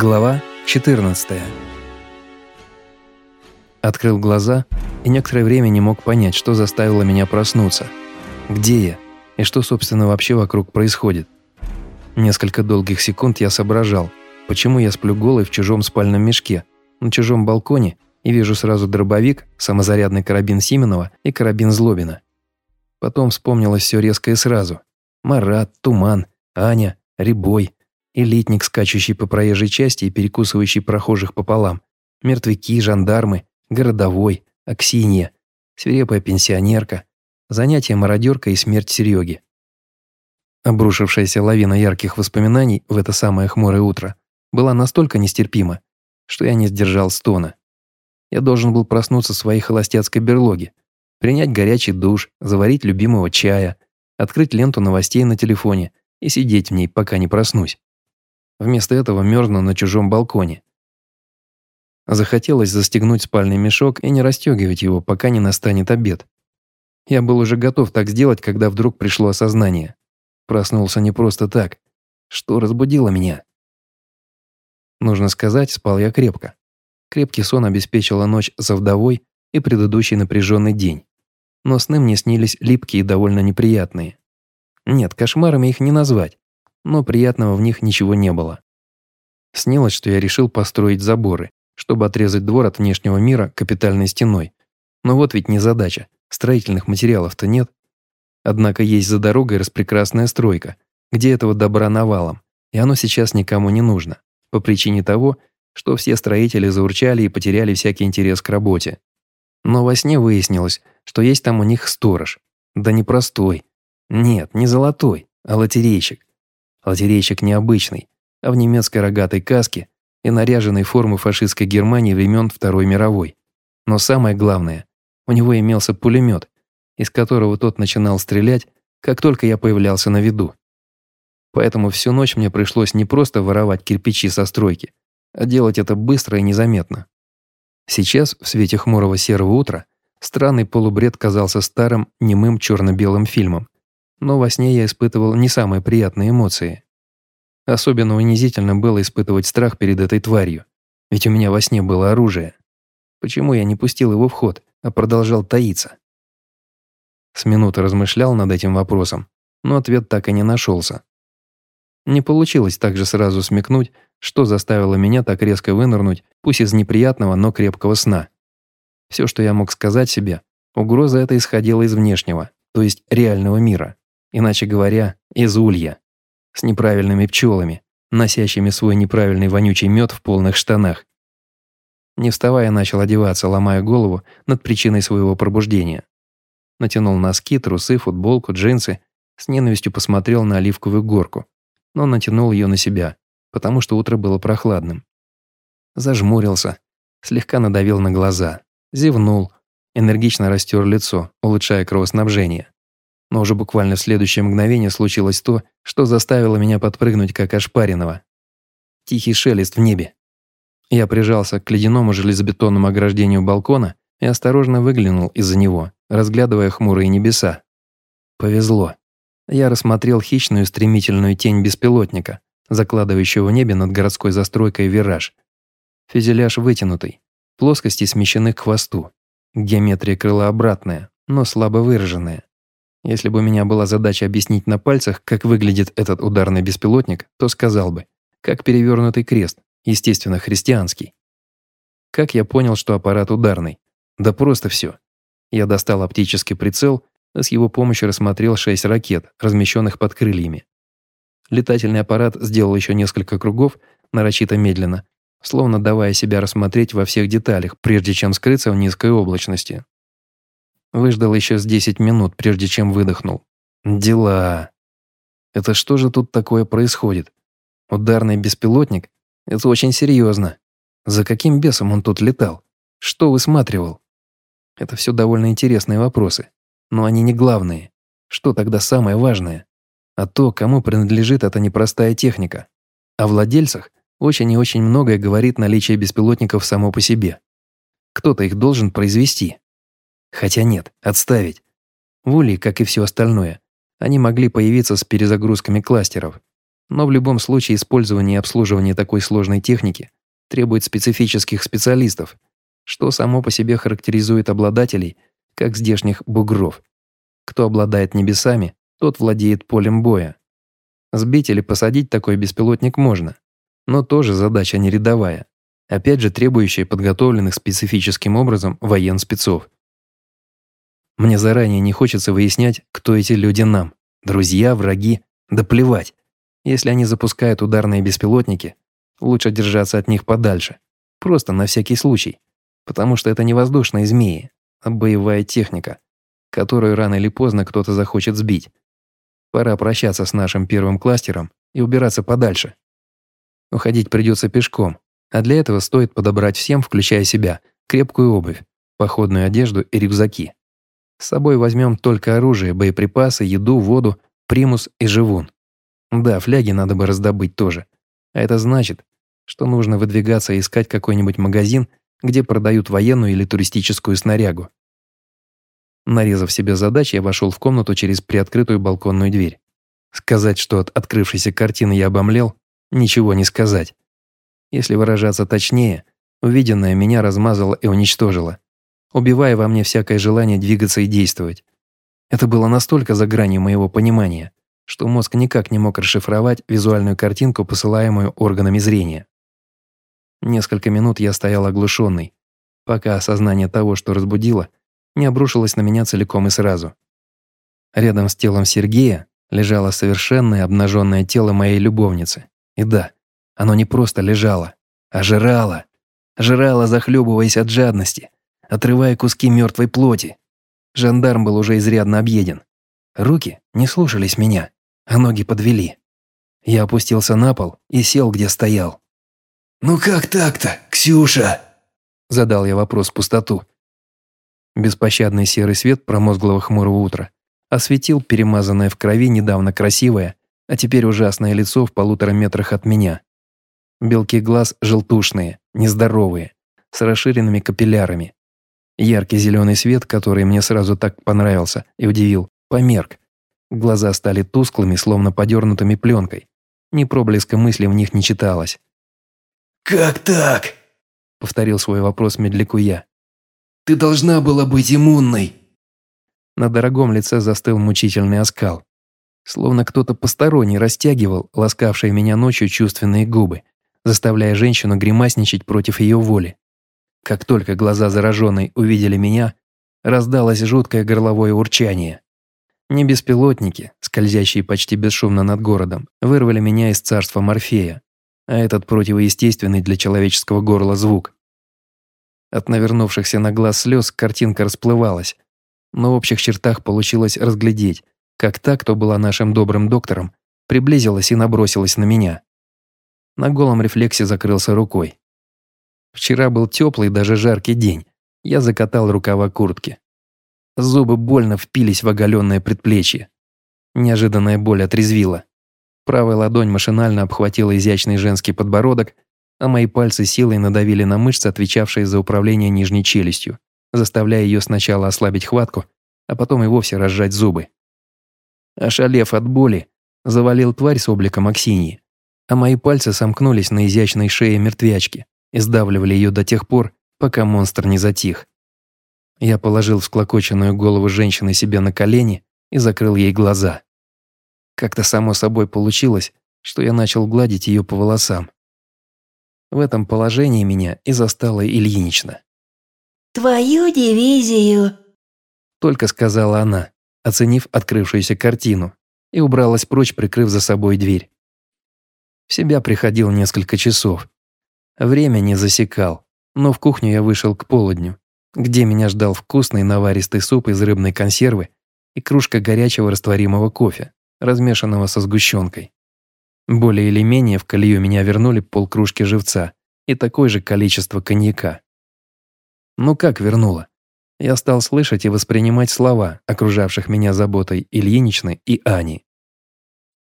Глава 14 Открыл глаза и некоторое время не мог понять, что заставило меня проснуться. Где я? И что, собственно, вообще вокруг происходит? Несколько долгих секунд я соображал, почему я сплю голый в чужом спальном мешке, на чужом балконе и вижу сразу дробовик, самозарядный карабин Сименова и карабин Злобина. Потом вспомнилось все резко и сразу. Марат, Туман, Аня, Рябой, элитник, скачущий по проезжей части и перекусывающий прохожих пополам, мертвяки, жандармы, городовой, Аксинья, свирепая пенсионерка, занятие мародерка и смерть Сереги. Обрушившаяся лавина ярких воспоминаний в это самое хмурое утро была настолько нестерпима, что я не сдержал стона. Я должен был проснуться в своей холостяцкой берлоге, принять горячий душ, заварить любимого чая, открыть ленту новостей на телефоне и сидеть в ней, пока не проснусь. Вместо этого мерзну на чужом балконе. Захотелось застегнуть спальный мешок и не расстегивать его, пока не настанет обед. Я был уже готов так сделать, когда вдруг пришло осознание. Проснулся не просто так. Что разбудило меня? Нужно сказать, спал я крепко. Крепкий сон обеспечила ночь за вдовой и предыдущий напряженный день. Но сны мне снились липкие и довольно неприятные. Нет, кошмарами их не назвать но приятного в них ничего не было. Снилось, что я решил построить заборы, чтобы отрезать двор от внешнего мира капитальной стеной. Но вот ведь не задача, строительных материалов-то нет. Однако есть за дорогой распрекрасная стройка, где этого добра навалом, и оно сейчас никому не нужно, по причине того, что все строители заурчали и потеряли всякий интерес к работе. Но во сне выяснилось, что есть там у них сторож. Да не простой. Нет, не золотой, а лотерейщик. Лотерейщик необычный, а в немецкой рогатой каске и наряженной формы фашистской Германии времен Второй мировой. Но самое главное, у него имелся пулемет, из которого тот начинал стрелять, как только я появлялся на виду. Поэтому всю ночь мне пришлось не просто воровать кирпичи со стройки, а делать это быстро и незаметно. Сейчас, в свете хмурого серого утра, странный полубред казался старым, немым черно-белым фильмом, но во сне я испытывал не самые приятные эмоции. Особенно унизительно было испытывать страх перед этой тварью, ведь у меня во сне было оружие. Почему я не пустил его в ход, а продолжал таиться? С минуты размышлял над этим вопросом, но ответ так и не нашелся. Не получилось также сразу смекнуть, что заставило меня так резко вынырнуть, пусть из неприятного, но крепкого сна. Все, что я мог сказать себе, угроза эта исходила из внешнего, то есть реального мира иначе говоря, из улья, с неправильными пчелами, носящими свой неправильный вонючий мед в полных штанах. Не вставая, начал одеваться, ломая голову над причиной своего пробуждения. Натянул носки, трусы, футболку, джинсы, с ненавистью посмотрел на оливковую горку, но натянул ее на себя, потому что утро было прохладным. Зажмурился, слегка надавил на глаза, зевнул, энергично растер лицо, улучшая кровоснабжение. Но уже буквально в следующее мгновение случилось то, что заставило меня подпрыгнуть как ошпаренного. Тихий шелест в небе. Я прижался к ледяному железобетонному ограждению балкона и осторожно выглянул из-за него, разглядывая хмурые небеса. Повезло. Я рассмотрел хищную стремительную тень беспилотника, закладывающего в небе над городской застройкой вираж. Фюзеляж вытянутый, плоскости смещены к хвосту. Геометрия крыла обратная, но слабо выраженная. Если бы у меня была задача объяснить на пальцах, как выглядит этот ударный беспилотник, то сказал бы, как перевернутый крест, естественно, христианский. Как я понял, что аппарат ударный? Да просто все. Я достал оптический прицел, а с его помощью рассмотрел шесть ракет, размещенных под крыльями. Летательный аппарат сделал еще несколько кругов, нарочито медленно, словно давая себя рассмотреть во всех деталях, прежде чем скрыться в низкой облачности. Выждал еще с 10 минут, прежде чем выдохнул. Дела. Это что же тут такое происходит? Ударный беспилотник? Это очень серьезно. За каким бесом он тут летал? Что высматривал? Это все довольно интересные вопросы. Но они не главные. Что тогда самое важное? А то, кому принадлежит эта непростая техника. О владельцах очень и очень многое говорит наличие беспилотников само по себе. Кто-то их должен произвести. Хотя нет, отставить. В Улей, как и все остальное, они могли появиться с перезагрузками кластеров. Но в любом случае использование и обслуживание такой сложной техники требует специфических специалистов, что само по себе характеризует обладателей, как здешних бугров. Кто обладает небесами, тот владеет полем боя. Сбить или посадить такой беспилотник можно, но тоже задача не рядовая, опять же требующая подготовленных специфическим образом военспецов. Мне заранее не хочется выяснять, кто эти люди нам. Друзья, враги, да плевать. Если они запускают ударные беспилотники, лучше держаться от них подальше. Просто на всякий случай. Потому что это не воздушные змеи, а боевая техника, которую рано или поздно кто-то захочет сбить. Пора прощаться с нашим первым кластером и убираться подальше. Уходить придется пешком, а для этого стоит подобрать всем, включая себя, крепкую обувь, походную одежду и рюкзаки. С собой возьмем только оружие, боеприпасы, еду, воду, примус и живун. Да, фляги надо бы раздобыть тоже. А это значит, что нужно выдвигаться и искать какой-нибудь магазин, где продают военную или туристическую снарягу. Нарезав себе задачи, я вошел в комнату через приоткрытую балконную дверь. Сказать, что от открывшейся картины я обомлел, ничего не сказать. Если выражаться точнее, увиденное меня размазало и уничтожило убивая во мне всякое желание двигаться и действовать. Это было настолько за гранью моего понимания, что мозг никак не мог расшифровать визуальную картинку, посылаемую органами зрения. Несколько минут я стоял оглушенный, пока осознание того, что разбудило, не обрушилось на меня целиком и сразу. Рядом с телом Сергея лежало совершенное обнаженное тело моей любовницы. И да, оно не просто лежало, а жрало. Жрало, захлебываясь от жадности, отрывая куски мертвой плоти. Жандарм был уже изрядно объеден. Руки не слушались меня, а ноги подвели. Я опустился на пол и сел, где стоял. «Ну как так-то, Ксюша?» Задал я вопрос в пустоту. Беспощадный серый свет промозглого хмурого утра осветил перемазанное в крови недавно красивое, а теперь ужасное лицо в полутора метрах от меня. Белки глаз желтушные, нездоровые, с расширенными капиллярами, Яркий зеленый свет, который мне сразу так понравился и удивил, померк. Глаза стали тусклыми, словно подернутыми пленкой. Ни проблеска мысли в них не читалось. «Как так?» — повторил свой вопрос медляку я. «Ты должна была быть иммунной!» На дорогом лице застыл мучительный оскал. Словно кто-то посторонний растягивал ласкавшие меня ночью чувственные губы, заставляя женщину гримасничать против ее воли. Как только глаза зараженной увидели меня, раздалось жуткое горловое урчание. Не беспилотники, скользящие почти бесшумно над городом, вырвали меня из царства Морфея, а этот противоестественный для человеческого горла звук. От навернувшихся на глаз слез картинка расплывалась, но в общих чертах получилось разглядеть, как та, кто была нашим добрым доктором, приблизилась и набросилась на меня. На голом рефлексе закрылся рукой. Вчера был теплый, даже жаркий день. Я закатал рукава куртки. Зубы больно впились в оголенное предплечье. Неожиданная боль отрезвила. Правая ладонь машинально обхватила изящный женский подбородок, а мои пальцы силой надавили на мышцы, отвечавшие за управление нижней челюстью, заставляя ее сначала ослабить хватку, а потом и вовсе разжать зубы. Ошалев от боли, завалил тварь с обликом Аксиньи, а мои пальцы сомкнулись на изящной шее мертвячки, и сдавливали ее до тех пор, пока монстр не затих. Я положил всклокоченную голову женщины себе на колени и закрыл ей глаза. Как-то само собой получилось, что я начал гладить ее по волосам. В этом положении меня и застала Ильинична. «Твою дивизию!» Только сказала она, оценив открывшуюся картину, и убралась прочь, прикрыв за собой дверь. В себя приходил несколько часов, Время не засекал, но в кухню я вышел к полудню, где меня ждал вкусный наваристый суп из рыбной консервы и кружка горячего растворимого кофе, размешанного со сгущенкой. Более или менее в колею меня вернули полкружки живца и такое же количество коньяка. Ну как вернуло? Я стал слышать и воспринимать слова, окружавших меня заботой Ильиничны и Ани.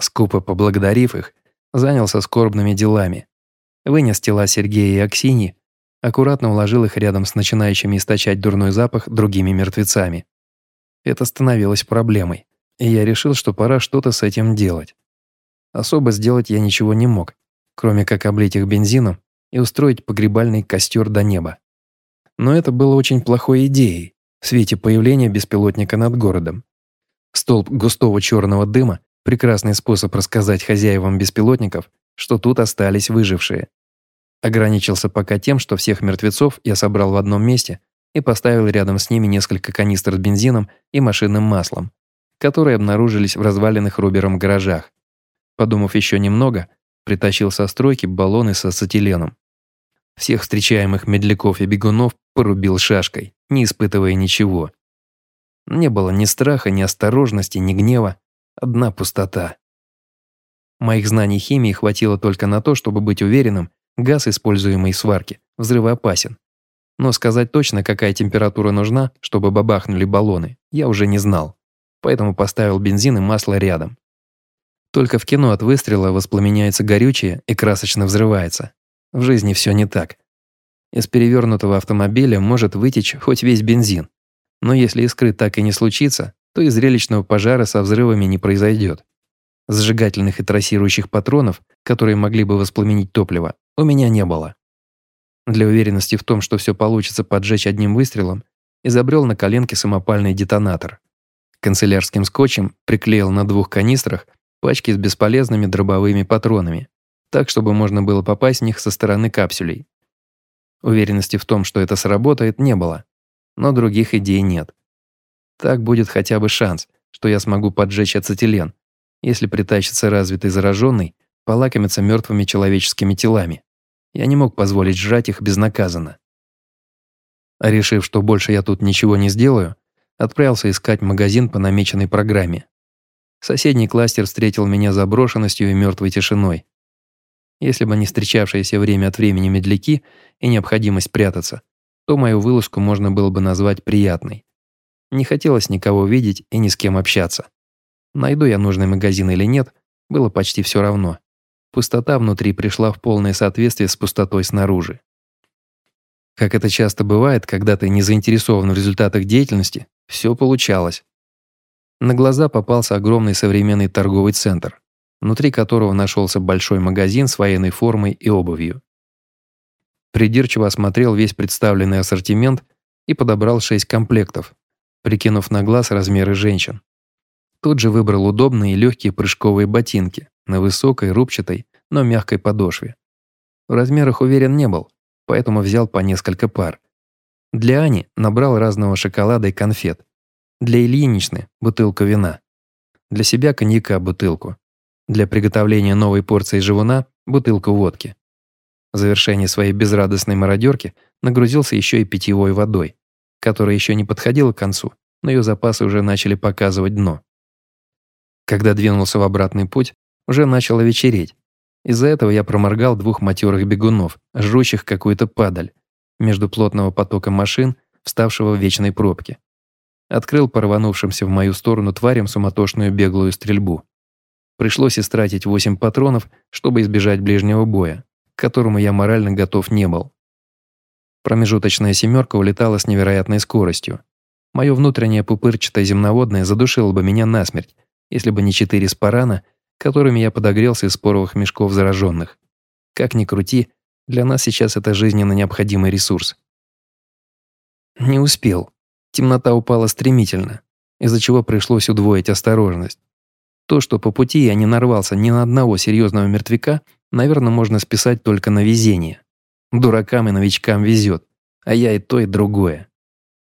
Скупо поблагодарив их, занялся скорбными делами, вынес тела Сергея и Аксини, аккуратно уложил их рядом с начинающими источать дурной запах другими мертвецами. Это становилось проблемой, и я решил, что пора что-то с этим делать. Особо сделать я ничего не мог, кроме как облить их бензином и устроить погребальный костер до неба. Но это было очень плохой идеей в свете появления беспилотника над городом. Столб густого черного дыма – прекрасный способ рассказать хозяевам беспилотников, что тут остались выжившие. Ограничился пока тем, что всех мертвецов я собрал в одном месте и поставил рядом с ними несколько канистр с бензином и машинным маслом, которые обнаружились в разваленных Робером гаражах. Подумав еще немного, притащил со стройки баллоны с ацетиленом. Всех встречаемых медляков и бегунов порубил шашкой, не испытывая ничего. Не было ни страха, ни осторожности, ни гнева, одна пустота. Моих знаний химии хватило только на то, чтобы быть уверенным, газ, используемый в сварке, взрывоопасен. Но сказать точно, какая температура нужна, чтобы бабахнули баллоны, я уже не знал. Поэтому поставил бензин и масло рядом. Только в кино от выстрела воспламеняется горючее и красочно взрывается. В жизни все не так. Из перевернутого автомобиля может вытечь хоть весь бензин. Но если искры так и не случится, то и зрелищного пожара со взрывами не произойдет. Зажигательных и трассирующих патронов, которые могли бы воспламенить топливо, у меня не было. Для уверенности в том, что все получится поджечь одним выстрелом, изобрел на коленке самопальный детонатор. Канцелярским скотчем приклеил на двух канистрах пачки с бесполезными дробовыми патронами, так, чтобы можно было попасть в них со стороны капсулей. Уверенности в том, что это сработает, не было, но других идей нет. Так будет хотя бы шанс, что я смогу поджечь ацетилен, если притащится развитый зараженный, полакомиться мертвыми человеческими телами. Я не мог позволить жрать их безнаказанно. А решив, что больше я тут ничего не сделаю, отправился искать магазин по намеченной программе. Соседний кластер встретил меня заброшенностью и мертвой тишиной. Если бы не встречавшиеся время от времени медляки и необходимость прятаться, то мою вылазку можно было бы назвать приятной. Не хотелось никого видеть и ни с кем общаться. Найду я нужный магазин или нет, было почти все равно. Пустота внутри пришла в полное соответствие с пустотой снаружи. Как это часто бывает, когда ты не заинтересован в результатах деятельности, все получалось. На глаза попался огромный современный торговый центр, внутри которого нашелся большой магазин с военной формой и обувью. Придирчиво осмотрел весь представленный ассортимент и подобрал шесть комплектов, прикинув на глаз размеры женщин. Тут же выбрал удобные и легкие прыжковые ботинки на высокой, рубчатой, но мягкой подошве. В размерах уверен не был, поэтому взял по несколько пар. Для Ани набрал разного шоколада и конфет. Для Ильиничны – бутылку вина. Для себя коньяка бутылку. Для приготовления новой порции живуна – бутылку водки. В завершении своей безрадостной мародерки нагрузился еще и питьевой водой, которая еще не подходила к концу, но ее запасы уже начали показывать дно. Когда двинулся в обратный путь, уже начало вечереть. Из-за этого я проморгал двух матерых бегунов, жрущих какую-то падаль, между плотного потока машин, вставшего в вечной пробке. Открыл порванувшимся в мою сторону тварям суматошную беглую стрельбу. Пришлось истратить восемь патронов, чтобы избежать ближнего боя, к которому я морально готов не был. Промежуточная семерка улетала с невероятной скоростью. Мое внутреннее пупырчатое земноводное задушило бы меня насмерть, если бы не четыре спарана, которыми я подогрелся из споровых мешков зараженных. Как ни крути, для нас сейчас это жизненно необходимый ресурс. Не успел. Темнота упала стремительно, из-за чего пришлось удвоить осторожность. То, что по пути я не нарвался ни на одного серьезного мертвяка, наверное, можно списать только на везение. Дуракам и новичкам везет, а я и то, и другое.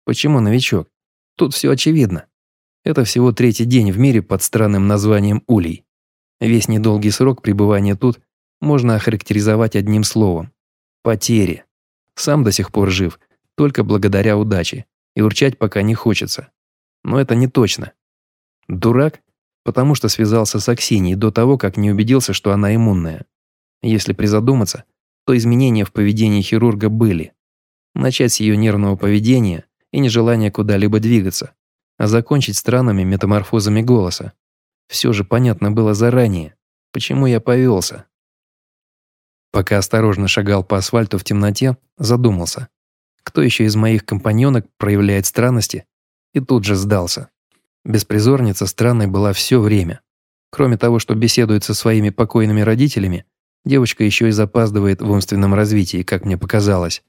Почему новичок? Тут все очевидно. Это всего третий день в мире под странным названием Улей. Весь недолгий срок пребывания тут можно охарактеризовать одним словом – потери. Сам до сих пор жив, только благодаря удаче, и урчать пока не хочется. Но это не точно. Дурак, потому что связался с Аксиньей до того, как не убедился, что она иммунная. Если призадуматься, то изменения в поведении хирурга были. Начать с ее нервного поведения и нежелания куда-либо двигаться, а закончить странными метаморфозами голоса. Все же понятно было заранее, почему я повелся. Пока осторожно шагал по асфальту в темноте, задумался, кто еще из моих компаньонок проявляет странности, и тут же сдался. Беспризорница странной была все время. Кроме того, что беседует со своими покойными родителями, девочка еще и запаздывает в умственном развитии, как мне показалось.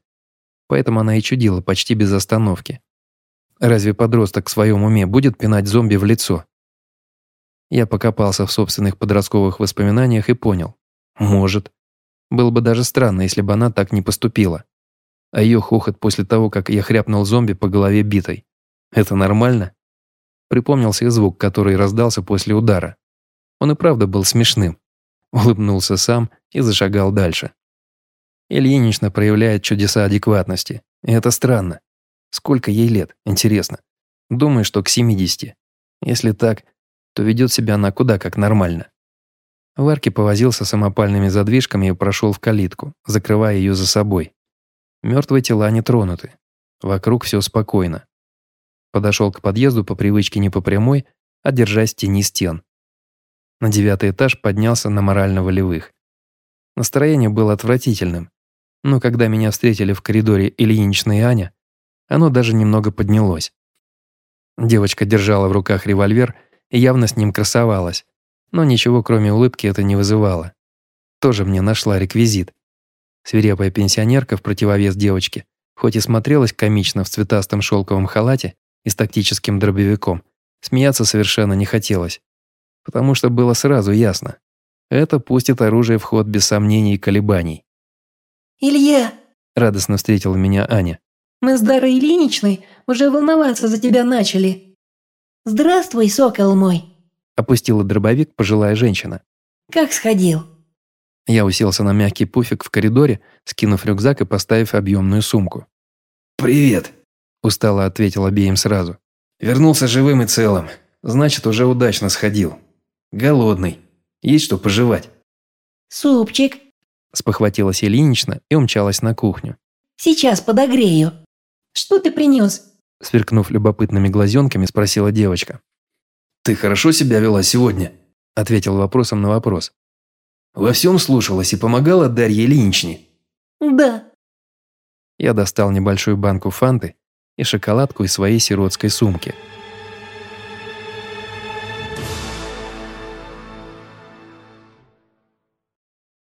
Поэтому она и чудила почти без остановки. Разве подросток в своем уме будет пинать зомби в лицо? Я покопался в собственных подростковых воспоминаниях и понял. Может. Было бы даже странно, если бы она так не поступила. А ее хохот после того, как я хряпнул зомби по голове битой. Это нормально? Припомнился и звук, который раздался после удара. Он и правда был смешным. Улыбнулся сам и зашагал дальше. Ильинична проявляет чудеса адекватности. И это странно. Сколько ей лет, интересно? Думаю, что к 70. Если так, то ведет себя она куда как нормально. В арке повозился самопальными задвижками и прошел в калитку, закрывая ее за собой. Мертвые тела не тронуты. Вокруг все спокойно. Подошел к подъезду по привычке не по прямой, а держась в тени стен. На девятый этаж поднялся на морально-волевых. Настроение было отвратительным, но когда меня встретили в коридоре Ильинична и Аня, оно даже немного поднялось. Девочка держала в руках револьвер и явно с ним красовалась, но ничего кроме улыбки это не вызывало. Тоже мне нашла реквизит. Свирепая пенсионерка в противовес девочке, хоть и смотрелась комично в цветастом шелковом халате и с тактическим дробовиком, смеяться совершенно не хотелось. Потому что было сразу ясно. Это пустит оружие в ход без сомнений и колебаний. «Илья!» – радостно встретила меня Аня. «Мы с Дарой Ильиничной уже волноваться за тебя начали. Здравствуй, сокол мой!» – опустила дробовик пожилая женщина. «Как сходил?» Я уселся на мягкий пуфик в коридоре, скинув рюкзак и поставив объемную сумку. «Привет», – устало ответил обеим сразу. «Вернулся живым и целым. Значит, уже удачно сходил. Голодный. Есть что пожевать?» «Супчик», – спохватилась Ильинична и умчалась на кухню. «Сейчас подогрею. Что ты принес?» Сверкнув любопытными глазенками, спросила девочка. «Ты хорошо себя вела сегодня?» – ответил вопросом на вопрос. Во всем слушалась и помогала Дарье Ильиничне?» «Да». Я достал небольшую банку фанты и шоколадку из своей сиротской сумки –